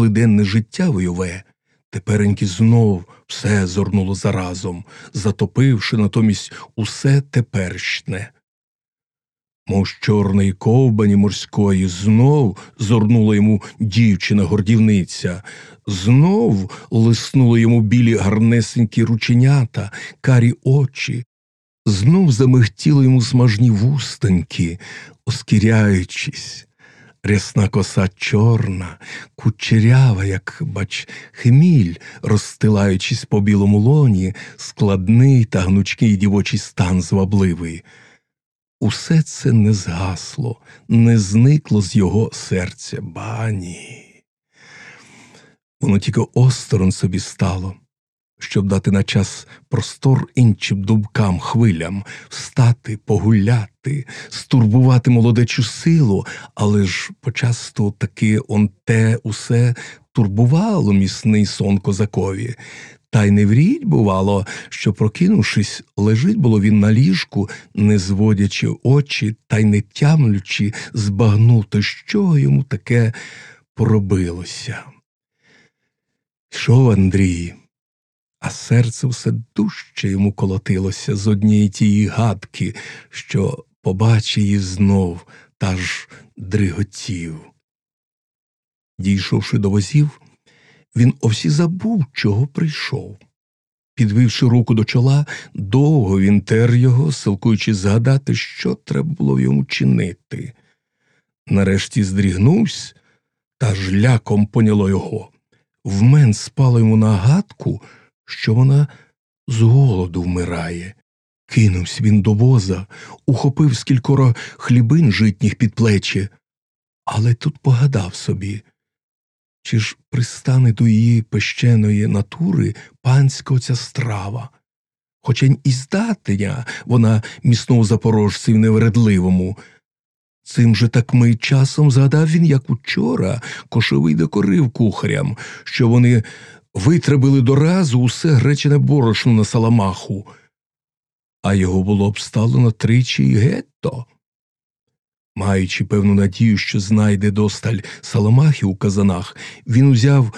злиденне життя войове, тепереньки знов все зорнуло заразом, затопивши натомість усе теперішне. Мов з чорної ковбані морської знов зорнула йому дівчина гордівниця, знов лиснули йому білі гарнесенькі рученята, карі очі, знов замихтіли йому смажні вустеньки, оскіряючись. Рясна коса чорна, кучерява, як, бач, хміль, розстилаючись по білому лоні, складний та гнучкий дівочий стан звабливий. Усе це не згасло, не зникло з його серця, бані. Воно тільки осторонь собі стало, щоб дати на час простор іншим думкам, хвилям, встати, погуляти, стурбувати молодечу силу, але ж почасту таки он те усе турбувало міцний сон козакові. Та й не вріть, бувало, що, прокинувшись, лежить було він на ліжку, не зводячи очі та й не тямлючи, збагнути, що йому таке поробилося. Йшов Андрій, серце все дужче йому колотилося з однієї тієї гадки, що побачив її знов та ж дриготів. Дійшовши до возів, він овсі забув, чого прийшов. Підвівши руку до чола, довго він тер його, силкуючи згадати, що треба було йому чинити. Нарешті здрігнувся, та ж ляком поняло його. Вмен спало йому на гадку, що вона з голоду вмирає. Кинувся він до воза, ухопив скількоро хлібин житніх під плечі, але тут погадав собі. Чи ж пристане до її пещеної натури панська оця страва? Хоча й і здатня вона міцного запорожців невередливому. Цим же так ми часом згадав він, як учора кошовий докорив кухарям, що вони витребили до разу усе гречене борошно на саламаху, а його було обставлено тричі й гетто. Маючи певну надію, що знайде досталь саламахи у казанах, він узяв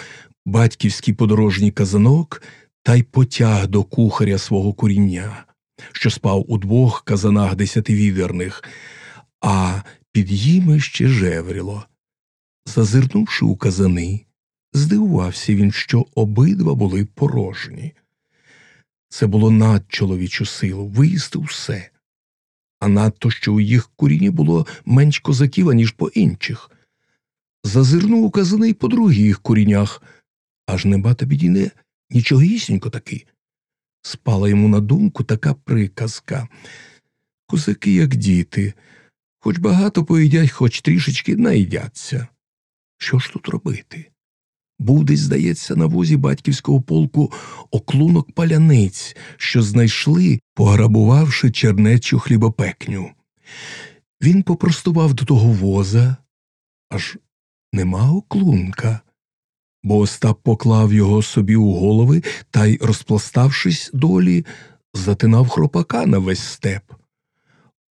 батьківський подорожній казанок та й потяг до кухаря свого куріння, що спав у двох казанах десятивідерних, а під їми ще жевріло. Зазирнувши у казани, здивувався він, що обидва були порожні. Це було над чоловічу силу виїсти все а надто що у їх куріні було менш козаків, аніж по інших. Зазирнув у казани й по других курінях, аж небата підійне нічогісінько таки. Спала йому на думку така приказка. Козаки, як діти, хоч багато поїдять, хоч трішечки наїдяться. Що ж тут робити? Був десь, здається, на возі батьківського полку оклунок паляниць, що знайшли, пограбувавши чернечу хлібопекню. Він попростував до того воза, аж нема оклунка, бо Остап поклав його собі у голови та й, розпластавшись долі, затинав хропака на весь степ.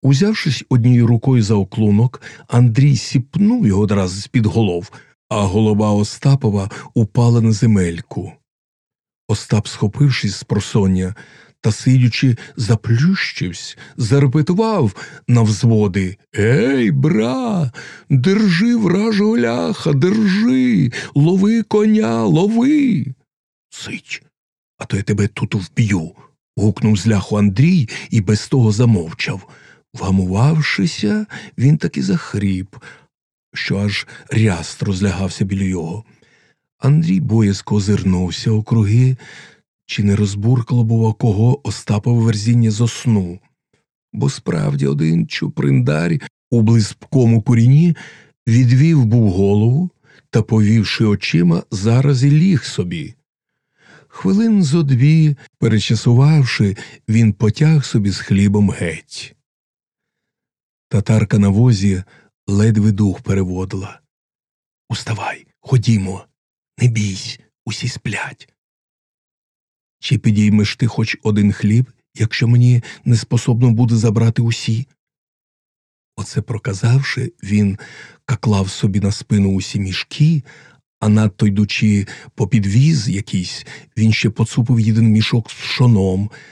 Узявшись однією рукою за оклунок, Андрій сіпнув його одразу з під голов а голова Остапова упала на земельку. Остап, схопившись з просоння та сидячи, заплющився, зарепетував на взводи Ей, бра, держи вражого ляха, держи, лови коня, лови. Сич, а то я тебе тут вб'ю. гукнув з ляху Андрій і без того замовчав. Вгамувавшися, він таки захріп, що аж ряст розлягався біля його. Андрій боязко озирнувся округи, чи не розбуркало, бува, кого Остапове верзіння зосну. Бо справді один чуприндар у близькому коріні відвів був голову та, повівши очима, зараз і ліг собі. Хвилин зо дві, перечасувавши, він потяг собі з хлібом геть. Татарка на возі ледве дух переводила. Уставай, ходімо, не бійсь, усі сплять. Чи підіймеш ти хоч один хліб, якщо мені не способно буде забрати усі? Оце проказавши, він каклав собі на спину усі мішки, А надто йдучи по підвіз якийсь, він ще поцупив один мішок з пшоном,